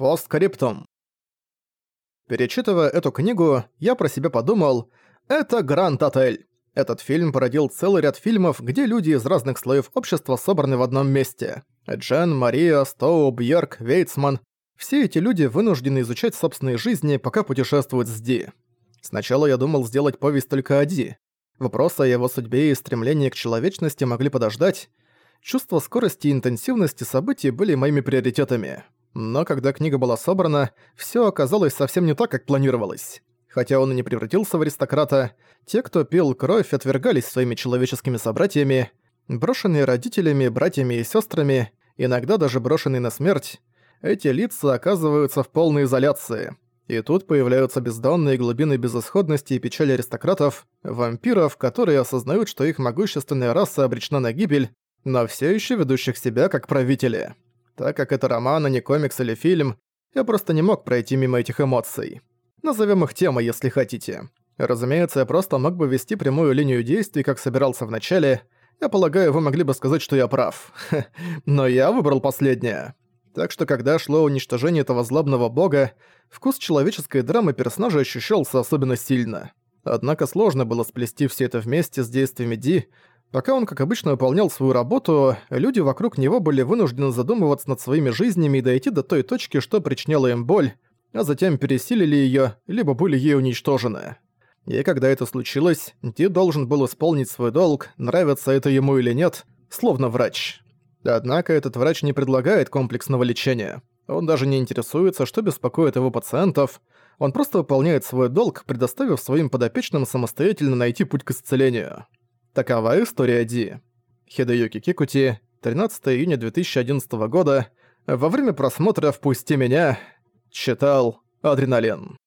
Постскриптум. Перечитывая эту книгу, я про себя подумал, это Гранд Отель. Этот фильм породил целый ряд фильмов, где люди из разных слоев общества собраны в одном месте. Джен, Мария, Стоу, Бьерк, Вейтсман. Все эти люди вынуждены изучать собственные жизни, пока путешествуют с Ди. Сначала я думал сделать повесть только о Ди. Вопросы о его судьбе и стремлении к человечности могли подождать. Чувство скорости и интенсивности событий были моими приоритетами. Но когда книга была собрана, всё оказалось совсем не так, как планировалось. Хотя он и не превратился в аристократа, те, кто пил кровь, отвергались своими человеческими собратьями, брошенные родителями, братьями и сёстрами, иногда даже брошенные на смерть, эти лица оказываются в полной изоляции. И тут появляются бездонные глубины безысходности и печали аристократов, вампиров, которые осознают, что их могущественная раса обречена на гибель, но все еще ведущих себя как правители. Так как это роман, а не комикс или фильм, я просто не мог пройти мимо этих эмоций. Назовем их темой, если хотите. Разумеется, я просто мог бы вести прямую линию действий, как собирался в начале. Я полагаю, вы могли бы сказать, что я прав. Но я выбрал последнее. Так что когда шло уничтожение этого злобного бога, вкус человеческой драмы персонажа ощущался особенно сильно. Однако сложно было сплести все это вместе с действиями Ди, Пока он, как обычно, выполнял свою работу, люди вокруг него были вынуждены задумываться над своими жизнями и дойти до той точки, что причиняло им боль, а затем пересилили её, либо были ей уничтожены. И когда это случилось, Ди должен был исполнить свой долг, нравится это ему или нет, словно врач. Однако этот врач не предлагает комплексного лечения. Он даже не интересуется, что беспокоит его пациентов. Он просто выполняет свой долг, предоставив своим подопечным самостоятельно найти путь к исцелению. Такова история Ди. Хидеюки Кикути, 13 июня 2011 года. Во время просмотра «Впусти меня» читал «Адреналин».